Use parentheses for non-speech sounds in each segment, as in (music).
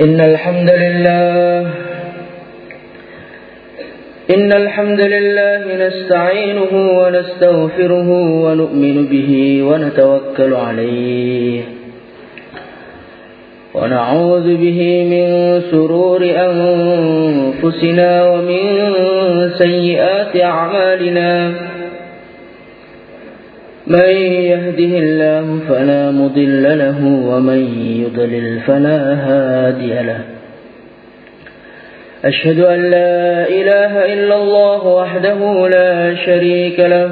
إن الحمد لله إن الحمد لله نستعينه ونستغفره ونؤمن به ونتوكل عليه ونعوذ به من سرور أنفسنا ومن سيئات أعمالنا. من يهده الله فلا مضل له ومن يضلل فلا هادي له. أشهد أن لا إله إلا الله وحده لا شريك له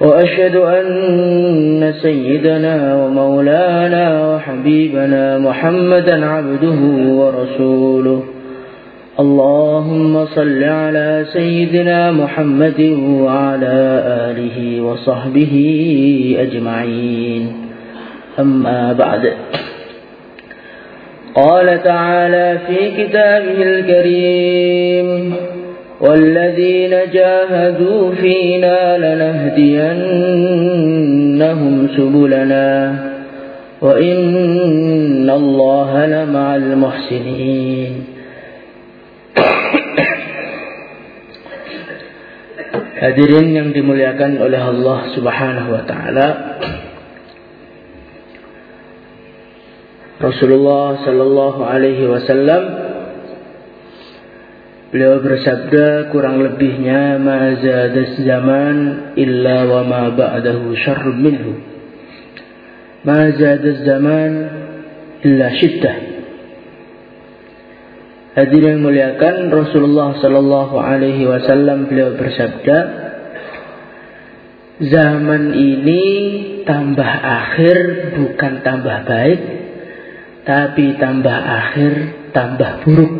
وأشهد أن سيدنا ومولانا وحبيبنا محمدا عبده ورسوله. اللهم صل على سيدنا محمد وعلى آله وصحبه أجمعين. أما بعد. قال تعالى في كتابه الكريم والذين جاهدوا فينا لنهدينهم سبلنا وإن الله لمع المحسنين. Hadirin yang dimuliakan oleh Allah Subhanahu wa taala. Rasulullah sallallahu alaihi wasallam beliau bersabda kurang lebihnya ma zadas zaman illa wa ma ba'dahu syarrun minhu. Ma zadas zaman illa syiddah. Hadirin muliakan Rasulullah sallallahu alaihi wasallam beliau bersabda Zaman ini tambah akhir bukan tambah baik tapi tambah akhir tambah buruk.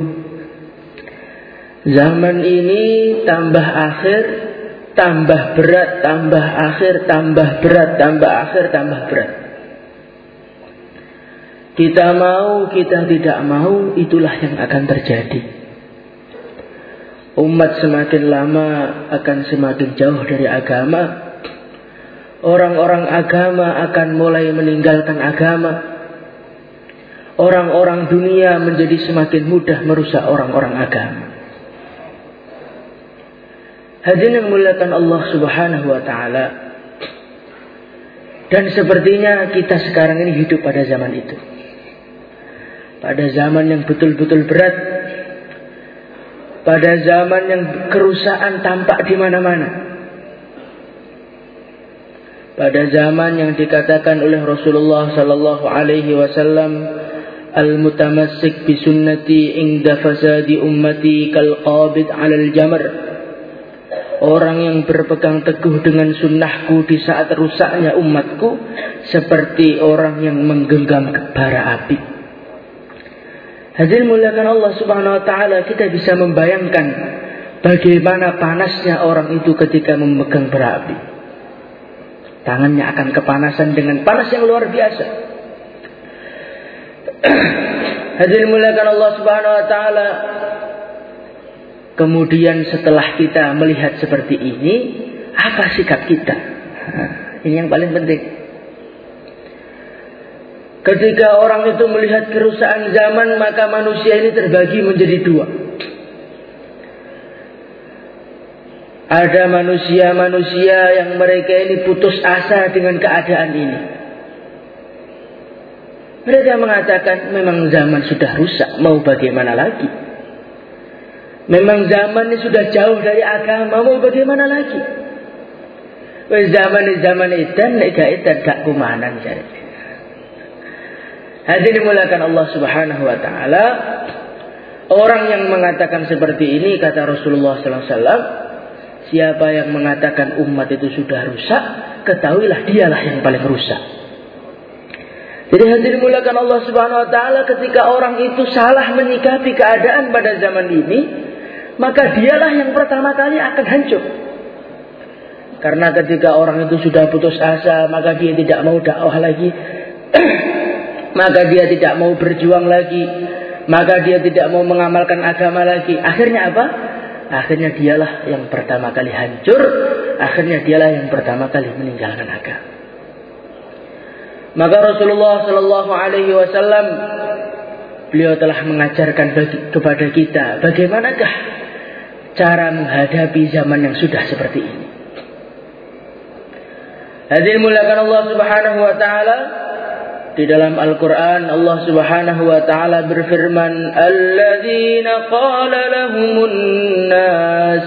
Zaman ini tambah akhir tambah berat tambah akhir tambah berat tambah akhir tambah berat. Kita mau, kita tidak mau, itulah yang akan terjadi. Umat semakin lama akan semakin jauh dari agama. Orang-orang agama akan mulai meninggalkan agama. Orang-orang dunia menjadi semakin mudah merusak orang-orang agama. Hadirin yang muliakan Allah Subhanahu wa taala. Dan sepertinya kita sekarang ini hidup pada zaman itu pada zaman yang betul-betul berat, pada zaman yang kerusakan tampak di mana-mana. Pada zaman yang dikatakan oleh Rasulullah sallallahu alaihi wasallam al-mutamassik bi sunnati inda fasadi ummati kal qabid 'alal jamar. Orang yang berpegang teguh dengan sunnahku di saat rusaknya umatku seperti orang yang menggenggam bara api. Hadir muliakan Allah subhanahu wa ta'ala kita bisa membayangkan bagaimana panasnya orang itu ketika memegang berapi. Tangannya akan kepanasan dengan panas yang luar biasa. (clears throat) Hadir muliakan Allah subhanahu wa ta'ala. Kemudian setelah kita melihat seperti ini, apa sikap kita? ini yang paling penting. Ketika orang itu melihat kerusakan zaman, maka manusia ini terbagi menjadi dua. Ada manusia-manusia yang mereka ini putus asa dengan keadaan ini. Mereka mengatakan memang zaman sudah rusak, mau bagaimana lagi? Memang zaman ini sudah jauh dari agama, mau bagaimana lagi? Zaman ini zaman itu, nek gak gak kumanan jadi. Hadirin dimulakan Allah Subhanahu wa taala. Orang yang mengatakan seperti ini kata Rasulullah wasallam, siapa yang mengatakan umat itu sudah rusak, ketahuilah dialah yang paling rusak. Jadi hadirin dimulakan Allah Subhanahu wa taala ketika orang itu salah menyikapi keadaan pada zaman ini, maka dialah yang pertama kali akan hancur. Karena ketika orang itu sudah putus asa, maka dia tidak mau dakwah lagi. (clears throat) maka dia tidak mau berjuang lagi, maka dia tidak mau mengamalkan agama lagi. Akhirnya apa? Akhirnya dialah yang pertama kali hancur, akhirnya dialah yang pertama kali meninggalkan agama. Maka Rasulullah Shallallahu Alaihi Wasallam beliau telah mengajarkan bagi, kepada kita bagaimanakah cara menghadapi zaman yang sudah seperti ini. Hadirin mulakan Allah Subhanahu wa taala di dalam Al-Qur'an Allah Subhanahu wa taala berfirman alladzina qala lahumun nas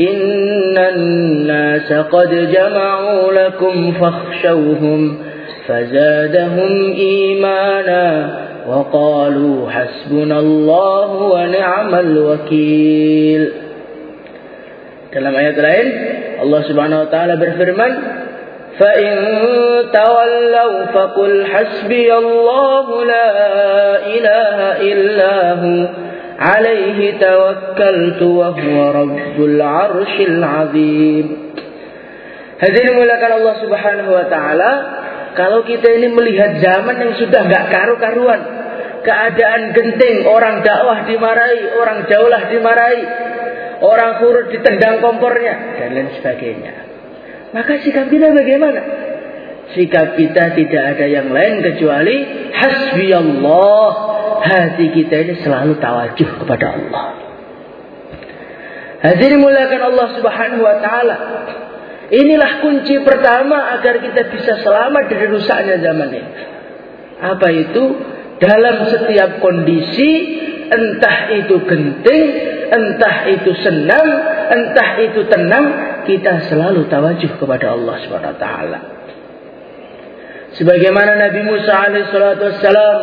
innan nas qad jama'u lakum fakhshawhum fazadahum imana وقالوا حسبنا الله ونعم الوكيل dalam ayat lain Allah Subhanahu wa taala berfirman فإن تولوا فقل حسبي الله لا إله إلا هو عليه توكلت وهو رب العرش العظيم Hadirin mulakan Allah Subhanahu wa taala, kalau kita ini melihat zaman yang sudah nggak karu-karuan, keadaan genting, orang dakwah dimarahi, orang jauhlah dimarahi, orang kurut ditendang kompornya dan lain sebagainya. Maka sikap kita bagaimana? Sikap kita tidak ada yang lain kecuali hasbi Allah. Hati kita ini selalu tawajuh kepada Allah. Hadirin mulakan Allah Subhanahu wa taala. Inilah kunci pertama agar kita bisa selamat dari rusaknya zaman ini. Apa itu? Dalam setiap kondisi, entah itu genting, entah itu senang, entah itu tenang, kita selalu tawajuh kepada Allah Subhanahu wa taala. Sebagaimana Nabi Musa alaihissalatu wassalam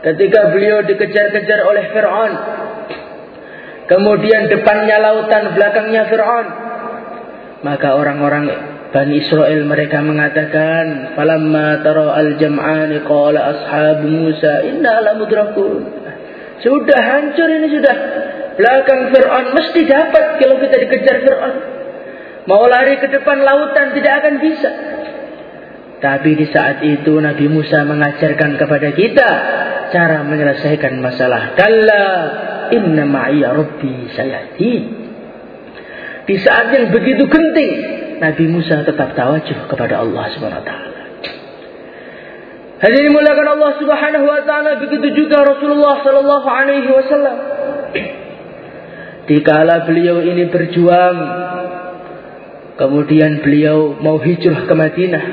ketika beliau dikejar-kejar oleh Firaun. Kemudian depannya lautan, belakangnya Firaun. Maka orang-orang Bani Israel mereka mengatakan, "Falamma tara al-jam'ani qala ashabu Musa inna lamudrakun." Sudah hancur ini sudah. Belakang Fir'aun mesti dapat kalau kita dikejar Fir'aun. Mau lari ke depan lautan tidak akan bisa. Tapi di saat itu Nabi Musa mengajarkan kepada kita cara menyelesaikan masalah. Kalla inna ma'iya rabbi sayati. Di saat yang begitu genting, Nabi Musa tetap tawajuh kepada Allah Subhanahu wa taala. Hadirin mulakan Allah Subhanahu wa taala begitu juga Rasulullah sallallahu alaihi wasallam. Dikala beliau ini berjuang Kemudian beliau mau hijrah ke Madinah.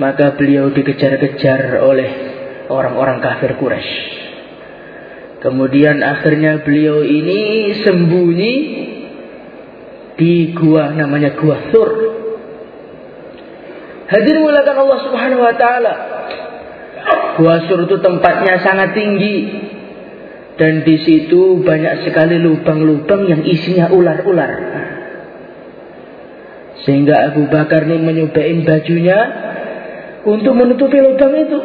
Maka beliau dikejar-kejar oleh orang-orang kafir Quraisy. Kemudian akhirnya beliau ini sembunyi di gua namanya Gua Sur. Hadir mulakan Allah Subhanahu wa taala. Gua Sur itu tempatnya sangat tinggi dan di situ banyak sekali lubang-lubang yang isinya ular-ular. Sehingga Abu Bakar ini menyubain bajunya untuk menutupi lubang itu.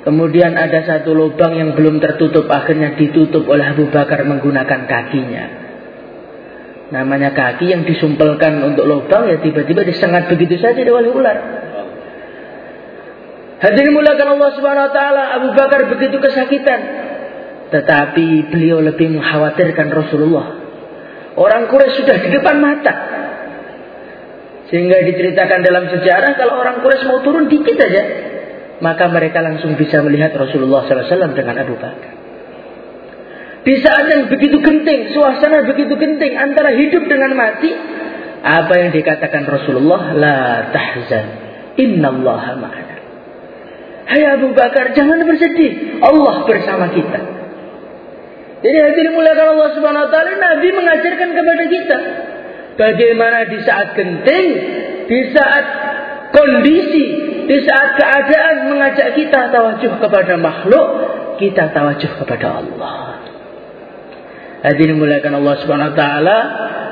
Kemudian ada satu lubang yang belum tertutup akhirnya ditutup oleh Abu Bakar menggunakan kakinya. Namanya kaki yang disumpelkan untuk lubang ya tiba-tiba disengat begitu saja oleh ular. Hadirin mulakan Allah Subhanahu wa taala, Abu Bakar begitu kesakitan. Tetapi beliau lebih mengkhawatirkan Rasulullah Orang Quraisy sudah di depan mata. Sehingga diceritakan dalam sejarah kalau orang Quraisy mau turun dikit saja, maka mereka langsung bisa melihat Rasulullah SAW dengan Abu Bakar. Di saat yang begitu genting, suasana begitu genting antara hidup dengan mati, apa yang dikatakan Rasulullah, la tahzan, innallaha ma'ana. Hai Abu Bakar, jangan bersedih, Allah bersama kita. Jadi hadirin muliakan Allah Subhanahu wa taala, Nabi mengajarkan kepada kita bagaimana di saat genting, di saat kondisi, di saat keadaan mengajak kita tawajuh kepada makhluk, kita tawajuh kepada Allah. Hadirin muliakan Allah Subhanahu wa taala,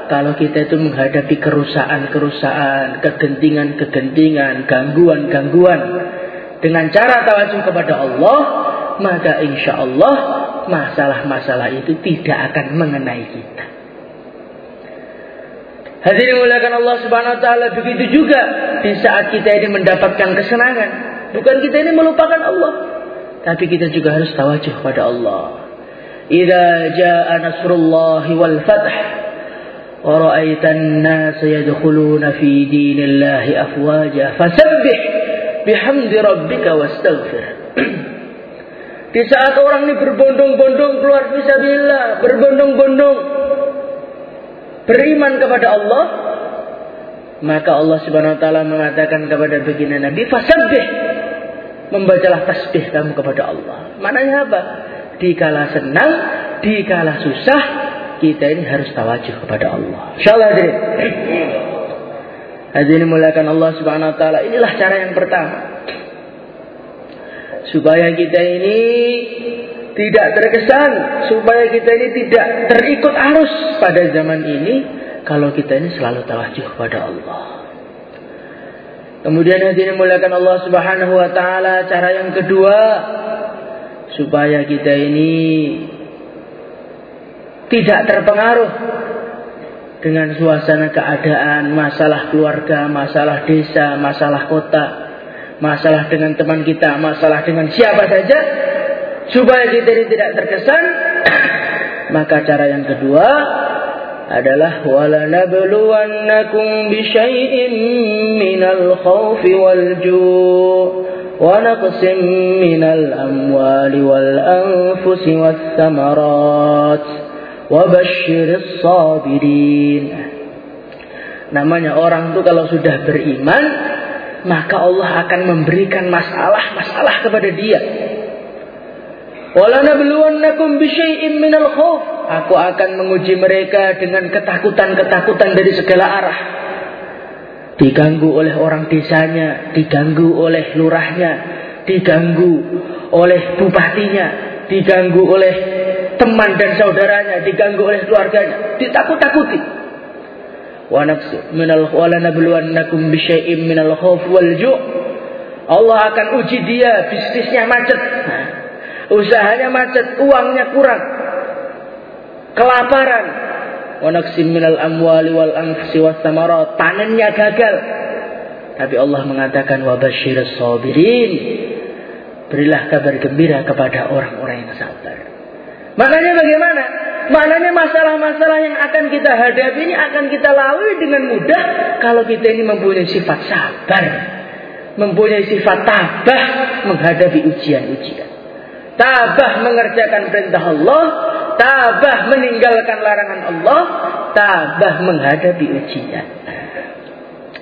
kalau kita itu menghadapi kerusakan-kerusakan, kegentingan-kegentingan, gangguan-gangguan dengan cara tawajuh kepada Allah, maka insya Allah masalah-masalah itu tidak akan mengenai kita. Hadirin mulakan Allah Subhanahu wa taala begitu juga di saat kita ini mendapatkan kesenangan. Bukan kita ini melupakan Allah, tapi kita juga harus tawajuh pada Allah. Idza jaa nasrullahi wal fath wa ra'aitan nas yadkhuluna fi dinillahi afwaja fasabbih bihamdi rabbika wastaghfir. (clears throat) Di saat orang ini berbondong-bondong keluar fisabilillah, berbondong-bondong beriman kepada Allah, maka Allah Subhanahu wa taala mengatakan kepada baginda Nabi, "Fasabbih." Membacalah tasbih kamu kepada Allah. Maknanya apa? Dikala senang, dikala susah, kita ini harus tawajuh kepada Allah. Insyaallah hadirin. Hadirin mulakan Allah Subhanahu wa taala. Inilah cara yang pertama supaya kita ini tidak terkesan, supaya kita ini tidak terikut arus pada zaman ini. Kalau kita ini selalu tawajuh pada Allah. Kemudian hadirin muliakan Allah Subhanahu wa taala, cara yang kedua supaya kita ini tidak terpengaruh dengan suasana keadaan, masalah keluarga, masalah desa, masalah kota, masalah dengan teman kita, masalah dengan siapa saja, supaya kita ini tidak terkesan, (clears throat) maka cara yang kedua adalah wala nabluwannakum bi syai'in minal khawfi wal ju' wal anfusi was samarat wa basyiris sabirin. Namanya orang itu kalau sudah beriman maka Allah akan memberikan masalah-masalah kepada dia. Walanabluwannakum bisyai'in minal khauf. Aku akan menguji mereka dengan ketakutan-ketakutan dari segala arah. Diganggu oleh orang desanya, diganggu oleh lurahnya, diganggu oleh bupatinya, diganggu oleh teman dan saudaranya, diganggu oleh keluarganya, ditakut-takuti minal walanabluwannakum bisyai'im minal khauf wal ju' Allah akan uji dia bisnisnya macet. Usahanya macet uangnya kurang. Kelaparan. Wa naqsim minal amwali wal anfusi was samarat. Panennya gagal. Tapi Allah mengatakan wa basyirus sabirin berilah kabar gembira kepada orang-orang yang sabar. Makanya bagaimana Maknanya masalah-masalah yang akan kita hadapi ini akan kita lalui dengan mudah kalau kita ini mempunyai sifat sabar. Mempunyai sifat tabah menghadapi ujian-ujian. Tabah mengerjakan perintah Allah. Tabah meninggalkan larangan Allah. Tabah menghadapi ujian.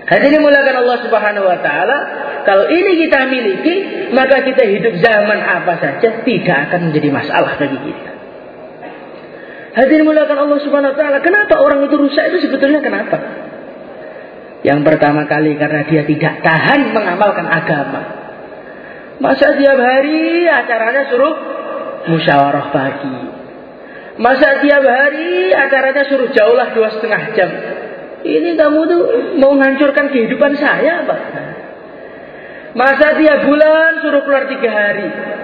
Hadirin mulakan Allah Subhanahu wa taala, kalau ini kita miliki, maka kita hidup zaman apa saja tidak akan menjadi masalah bagi kita. Hadirin mulakan Allah Subhanahu wa taala. Kenapa orang itu rusak itu sebetulnya kenapa? Yang pertama kali karena dia tidak tahan mengamalkan agama. Masa tiap hari acaranya suruh musyawarah pagi. Masa tiap hari acaranya suruh jauhlah dua setengah jam. Ini kamu tuh mau menghancurkan kehidupan saya, Pak. Masa tiap bulan suruh keluar tiga hari.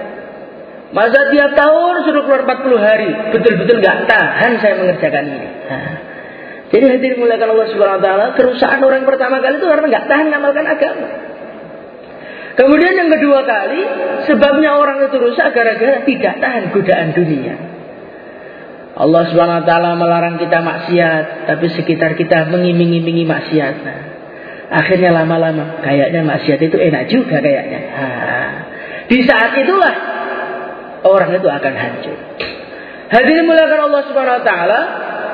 Masa tiap tahun suruh keluar 40 hari. Betul-betul gak tahan saya mengerjakan ini. Nah. Jadi hadir mulakan Allah Subhanahu wa taala, kerusakan orang pertama kali itu karena gak tahan mengamalkan agama. Kemudian yang kedua kali, sebabnya orang itu rusak gara-gara tidak tahan godaan dunia. Allah Subhanahu wa taala melarang kita maksiat, tapi sekitar kita mengiming-imingi maksiat. Nah, akhirnya lama-lama kayaknya maksiat itu enak juga kayaknya. Nah, di saat itulah orang itu akan hancur. Hadirin mulakan Allah Subhanahu wa taala.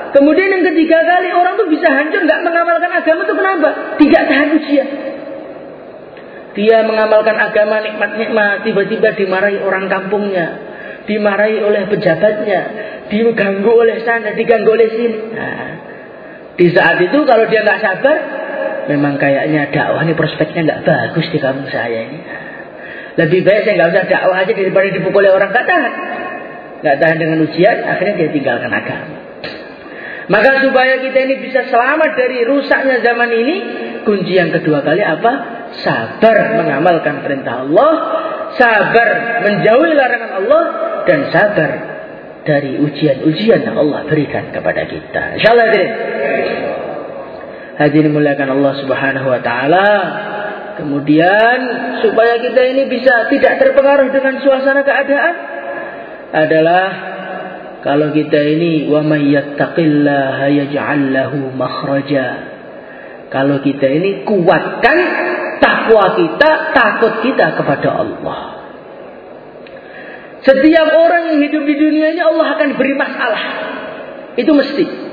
Kemudian yang ketiga kali orang itu bisa hancur nggak mengamalkan agama itu kenapa? Tidak tahan ujian. Dia mengamalkan agama nikmat-nikmat, tiba-tiba dimarahi orang kampungnya, dimarahi oleh pejabatnya, diganggu oleh sana, diganggu oleh sini. Nah, di saat itu kalau dia nggak sabar, memang kayaknya dakwah ini prospeknya nggak bagus di kampung saya ini. Lebih baik saya nggak usah dakwah aja daripada dipukul oleh orang. Gak tahan. Gak tahan dengan ujian, akhirnya dia tinggalkan agama. Maka supaya kita ini bisa selamat dari rusaknya zaman ini, kunci yang kedua kali apa? Sabar mengamalkan perintah Allah, sabar menjauhi larangan Allah, dan sabar dari ujian-ujian yang Allah berikan kepada kita. Insyaallah hadirin. Hadirin muliakan Allah Subhanahu wa taala. Kemudian supaya kita ini bisa tidak terpengaruh dengan suasana keadaan adalah kalau kita ini wa may yattaqillaha yaj'al lahu makhraja. Kalau kita ini kuatkan takwa kita, takut kita kepada Allah. Setiap orang yang hidup di dunia ini Allah akan beri masalah. Itu mesti.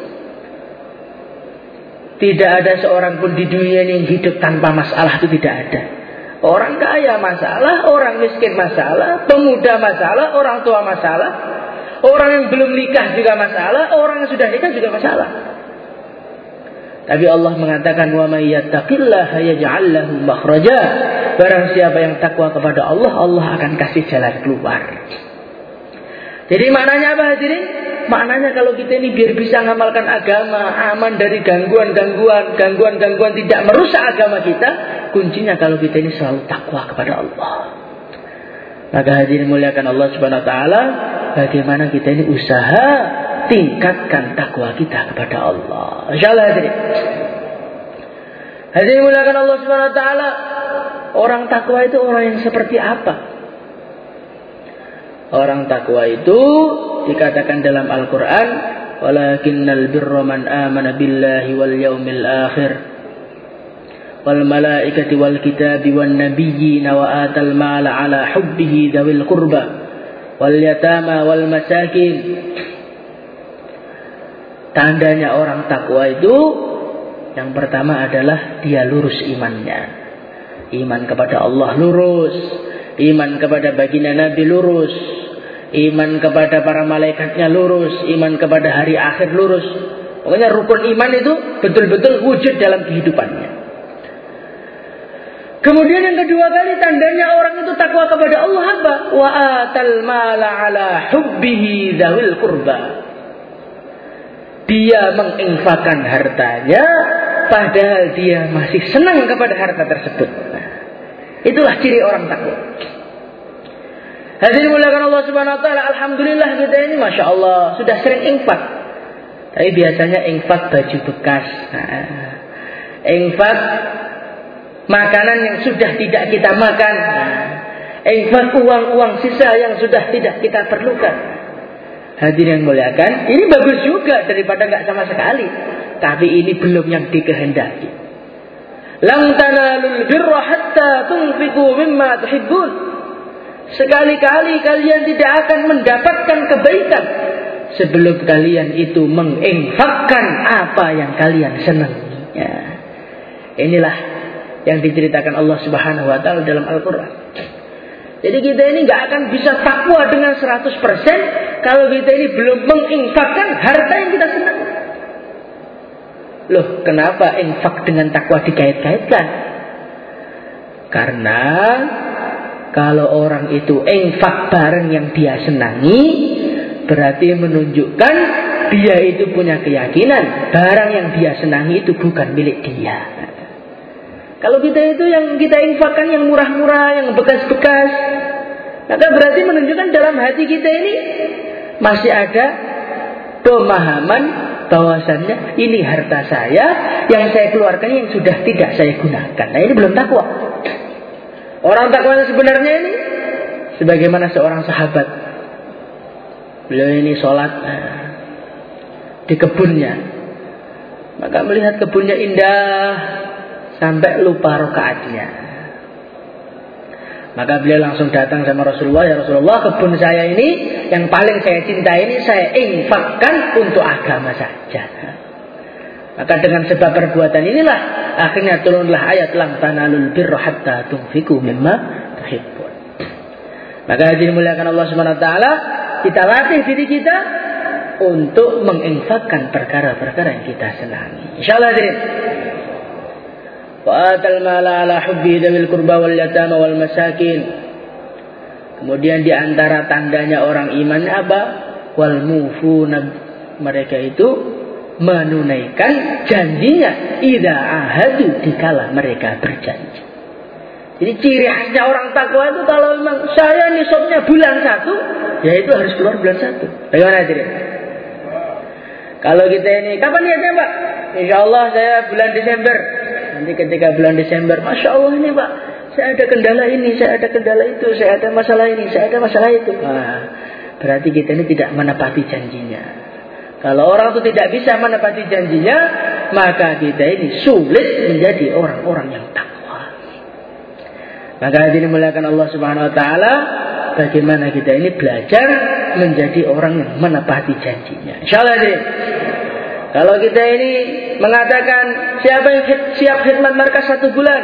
Tidak ada seorang pun di dunia ini yang hidup tanpa masalah itu tidak ada. Orang kaya masalah, orang miskin masalah, pemuda masalah, orang tua masalah, orang yang belum nikah juga masalah, orang yang sudah nikah juga masalah. Tapi Allah mengatakan wa may yattaqillaha yaj'al lahu makhraja. Barang siapa yang takwa kepada Allah, Allah akan kasih jalan keluar. Jadi maknanya apa hadirin? Maknanya kalau kita ini biar bisa mengamalkan agama, aman dari gangguan-gangguan, gangguan-gangguan tidak merusak agama kita, kuncinya kalau kita ini selalu takwa kepada Allah. Maka hadirin muliakan Allah Subhanahu wa taala, bagaimana kita ini usaha tingkatkan takwa kita kepada Allah. Insyaallah hadirin. Hadirin muliakan Allah Subhanahu wa taala, orang takwa itu orang yang seperti apa? Orang takwa itu dikatakan dalam Al-Quran, walakinnal birra man amana billahi wal yaumil akhir wal malaikati wal kitabi wan nabiyyin wa atal mala ala hubbihi dawil qurba wal yatama wal masakin. Tandanya orang takwa itu yang pertama adalah dia lurus imannya. Iman kepada Allah lurus, iman kepada baginda Nabi lurus, Iman kepada para malaikatnya lurus. Iman kepada hari akhir lurus. Pokoknya rukun iman itu betul-betul wujud dalam kehidupannya. Kemudian yang kedua kali tandanya orang itu takwa kepada Allah apa? Wa atal mala ala hubbihi zawil kurba. Dia menginfakkan hartanya padahal dia masih senang kepada harta tersebut. Nah, itulah ciri orang takwa. Hadirin muliakan Allah Subhanahu wa taala, alhamdulillah kita ini Masya Allah sudah sering infak. Tapi biasanya infak baju bekas. Nah, infak makanan yang sudah tidak kita makan. Nah, infak uang-uang sisa yang sudah tidak kita perlukan. Hadirin yang muliakan, ini bagus juga daripada nggak sama sekali. Tapi ini belum yang dikehendaki. Lam tanalul birra hatta tunfiqu mimma tuhibbun. Sekali-kali kalian tidak akan mendapatkan kebaikan sebelum kalian itu menginfakkan apa yang kalian senangi. Ya. Inilah yang diceritakan Allah Subhanahu wa taala dalam Al-Qur'an. Jadi kita ini nggak akan bisa takwa dengan 100% kalau kita ini belum menginfakkan harta yang kita senang. Loh, kenapa infak dengan takwa dikait-kaitkan? Karena kalau orang itu infak barang yang dia senangi, berarti menunjukkan dia itu punya keyakinan barang yang dia senangi itu bukan milik dia. Kalau kita itu yang kita infakkan yang murah-murah, yang bekas-bekas, maka berarti menunjukkan dalam hati kita ini masih ada pemahaman bahwasannya ini harta saya yang saya keluarkan yang sudah tidak saya gunakan. Nah ini belum takwa. Orang takwa sebenarnya ini sebagaimana seorang sahabat. Beliau ini sholat nah, di kebunnya. Maka melihat kebunnya indah sampai lupa rokaatnya. Maka beliau langsung datang sama Rasulullah, ya Rasulullah kebun saya ini yang paling saya cintai ini saya infakkan untuk agama saja. Maka dengan sebab perbuatan inilah akhirnya turunlah ayat lam tanalul birra hatta tunfiku mimma tuhibbun. Maka hadirin muliakan Allah Subhanahu wa taala, kita latih diri kita untuk menginfakkan perkara-perkara yang kita senangi. Insyaallah hadirin. Ala hubbi dawil qurba wal yatama wal masakin. Kemudian di antara tandanya orang iman apa? Wal mereka itu menunaikan janjinya ida ahadu dikala mereka berjanji. Jadi ciri khasnya orang takwa itu kalau memang saya nisabnya bulan satu, ya itu harus keluar bulan satu. Bagaimana ciri? Kalau kita ini, kapan niatnya Pak? Insya Allah saya bulan Desember. Nanti ketika bulan Desember, Masya Allah ini Pak, saya ada kendala ini, saya ada kendala itu, saya ada masalah ini, saya ada masalah itu. Nah, berarti kita ini tidak menepati janjinya. Kalau orang itu tidak bisa menepati janjinya, maka kita ini sulit menjadi orang-orang yang takwa. Maka hadirin muliakan Allah Subhanahu wa taala, bagaimana kita ini belajar menjadi orang yang menepati janjinya. Insya Allah deh. Kalau kita ini mengatakan siapa yang siap khidmat markas satu bulan,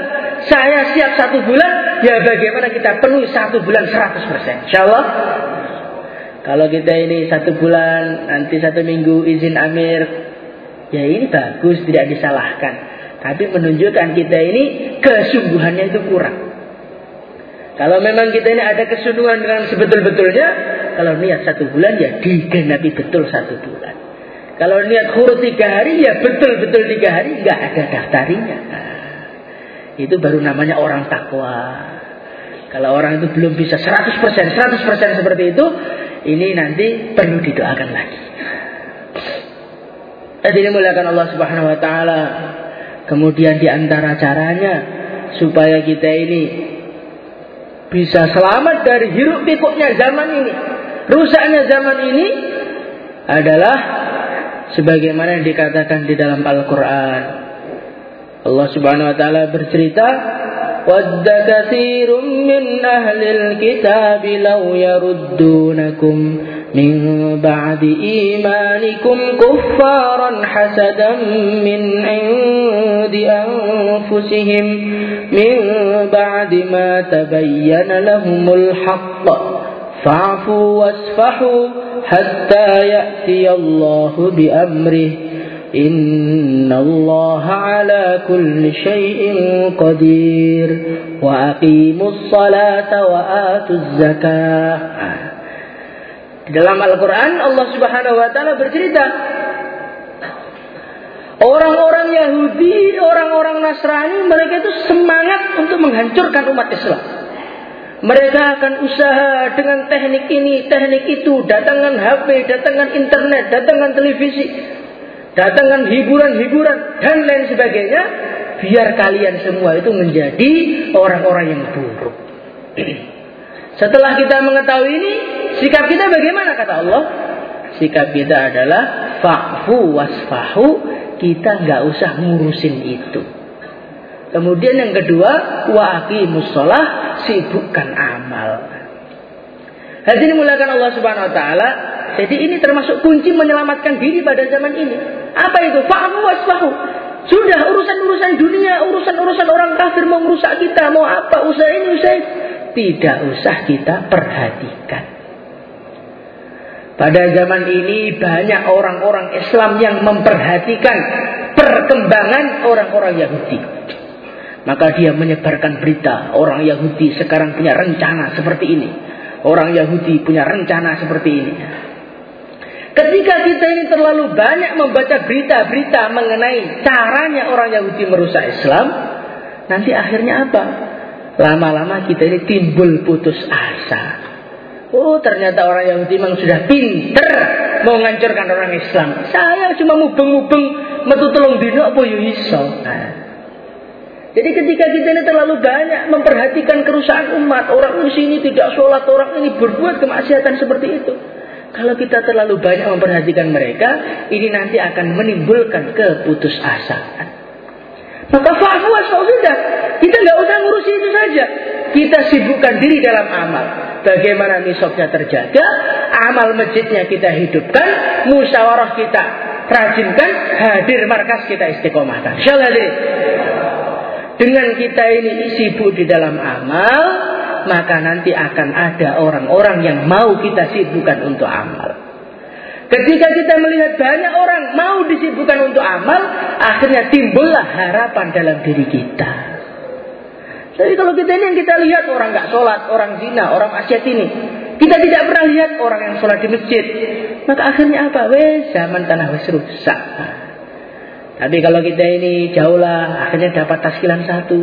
saya siap satu bulan, ya bagaimana kita penuhi satu bulan 100%. Insya Allah. Kalau kita ini satu bulan, nanti satu minggu izin amir, ya ini bagus, tidak disalahkan. Tapi menunjukkan kita ini kesungguhannya itu kurang. Kalau memang kita ini ada kesungguhan dengan sebetul-betulnya, kalau niat satu bulan ya digenapi betul satu bulan. Kalau niat huruf tiga hari ya betul-betul tiga hari nggak ada daftarinya. Itu baru namanya orang takwa. Kalau orang itu belum bisa 100%, 100% seperti itu, ini nanti perlu didoakan lagi. Tadi muliakan Allah Subhanahu wa taala. Kemudian di antara caranya supaya kita ini bisa selamat dari hiruk pikuknya zaman ini. Rusaknya zaman ini adalah sebagaimana yang dikatakan di dalam Al-Qur'an. Allah Subhanahu wa taala bercerita, "Wadda katsirum min ahlil kitab law yaruddunakum min ba'di imanikum kuffaran hasadan min 'indi anfusihim min ba'di ma tabayyana lahumul haqq fa'fu wasfahu" hatta ya'ti Allahu bi amrih Inna Allah ala kulli syai'in qadir. Wa aqimus salata wa zakah. Dalam Al-Quran Allah subhanahu wa ta'ala bercerita Orang-orang Yahudi, orang-orang Nasrani Mereka itu semangat untuk menghancurkan umat Islam. Mereka akan usaha dengan teknik ini, teknik itu, datangkan HP, datangkan internet, datangkan televisi, datangkan hiburan-hiburan, dan lain sebagainya, biar kalian semua itu menjadi orang-orang yang buruk. (clears throat) Setelah kita mengetahui ini, sikap kita bagaimana kata Allah? Sikap kita adalah fa'fu wasfahu kita nggak usah ngurusin itu. Kemudian yang kedua, wa musolah sibukkan amal. Hadirin mulakan Allah Subhanahu wa taala. Jadi ini termasuk kunci menyelamatkan diri pada zaman ini. Apa itu? Fa'fu wasfahu. Sudah urusan-urusan dunia, urusan-urusan orang kafir mau merusak kita, mau apa, usaha ini, usaha. Tidak usah kita perhatikan. Pada zaman ini banyak orang-orang Islam yang memperhatikan perkembangan orang-orang Yahudi. Maka dia menyebarkan berita orang Yahudi sekarang punya rencana seperti ini. Orang Yahudi punya rencana seperti ini. Ketika kita ini terlalu banyak membaca berita-berita mengenai caranya orang Yahudi merusak Islam, nanti akhirnya apa? Lama-lama kita ini timbul putus asa. Oh ternyata orang Yahudi memang sudah pinter mau menghancurkan orang Islam. Saya cuma mubeng-mubeng metu telung dino apa yo iso. Nah. Jadi ketika kita ini terlalu banyak memperhatikan kerusakan umat, orang di sini tidak sholat, orang ini berbuat kemaksiatan seperti itu. Kalau kita terlalu banyak memperhatikan mereka, ini nanti akan menimbulkan keputusasaan. Maka fahwas sudah, kita nggak usah ngurusi itu saja. Kita sibukkan diri dalam amal bagaimana nisabnya terjaga, amal masjidnya kita hidupkan, musyawarah kita rajinkan, hadir markas kita istiqomahkan. Insyaallah dengan kita ini sibuk di dalam amal, maka nanti akan ada orang-orang yang mau kita sibukkan untuk amal. Ketika kita melihat banyak orang mau disibukkan untuk amal, akhirnya timbullah harapan dalam diri kita. Jadi kalau kita ini yang kita lihat orang nggak sholat, orang zina, orang maksiat ini, kita tidak pernah lihat orang yang sholat di masjid. Maka akhirnya apa? Wes zaman tanah wes rusak. Tapi kalau kita ini jauhlah, akhirnya dapat taskilan satu,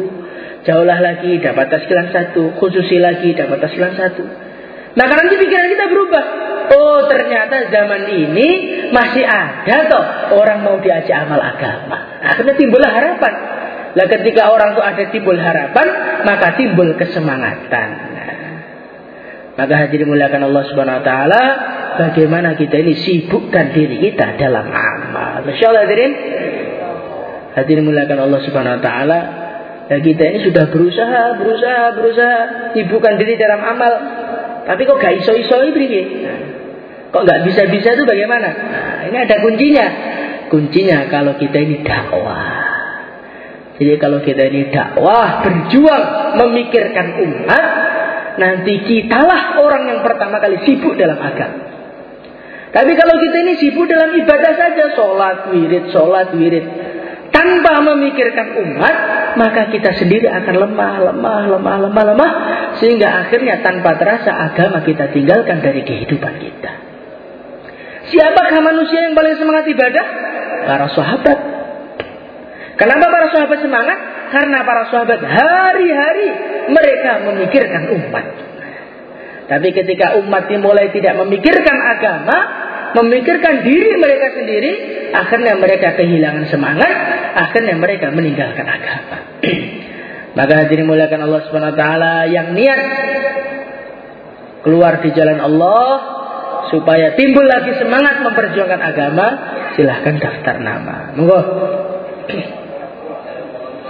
jauhlah lagi dapat taskilan satu, khususi lagi dapat taskilan satu. Nah karena pikiran kita berubah. Oh ternyata zaman ini masih ada toh orang mau diajak amal agama. Akhirnya timbullah harapan. Lah ketika orang itu ada timbul harapan, maka timbul kesemangatan. maka hadirin dimuliakan Allah Subhanahu wa taala, bagaimana kita ini sibukkan diri kita dalam amal. Masyaallah hadirin. Hadirin dimuliakan Allah Subhanahu wa taala, dan kita ini sudah berusaha, berusaha, berusaha sibukkan diri dalam amal. Tapi kok gak iso-iso ini nah, Kok gak bisa-bisa itu bagaimana? Nah, ini ada kuncinya. Kuncinya kalau kita ini dakwah. Jadi kalau kita ini dakwah, berjuang, memikirkan umat, nanti kitalah orang yang pertama kali sibuk dalam agama. Tapi kalau kita ini sibuk dalam ibadah saja, sholat, wirid, sholat, wirid, tanpa memikirkan umat, maka kita sendiri akan lemah, lemah, lemah, lemah, lemah, sehingga akhirnya tanpa terasa agama kita tinggalkan dari kehidupan kita. Siapakah manusia yang paling semangat ibadah? Para sahabat. Kenapa para sahabat semangat? Karena para sahabat hari-hari mereka memikirkan umat. Tapi ketika umat dimulai tidak memikirkan agama, memikirkan diri mereka sendiri, akhirnya mereka kehilangan semangat, akhirnya mereka meninggalkan agama. (clears throat) Maka hadirin muliakan Allah Subhanahu wa taala yang niat keluar di jalan Allah supaya timbul lagi semangat memperjuangkan agama, silahkan daftar nama. Monggo. (clears throat)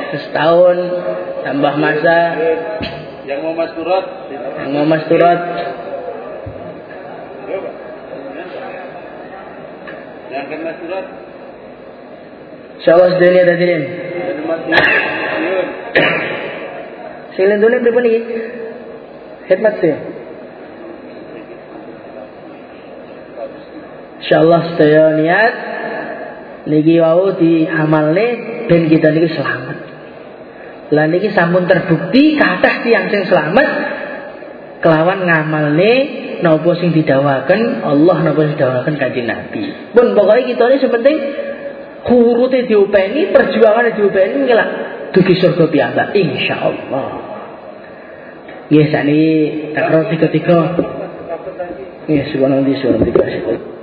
Setahun tambah masa yang mau mas turut yang mau mas turut yang kan mas turut (coughs) Insyaallah sedaya hadirin. Silin dunia pripun iki? Khidmat sih. Insyaallah sedaya niat niki wau diamalne ben kita niki selamat. Lah niki sampun terbukti kathah tiyang sing selamat kelawan ngamalne napa sing didawaken Allah napa sing didawaken Kanjeng Nabi. Pun pokoke kita ini sepenting Kurute diupeni, perjuangan diupeni nggih lah dugi surga piyambak insyaallah. Nggih sakniki takro tiga-tiga. Nggih subhanallah subhanallah.